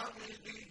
خالدين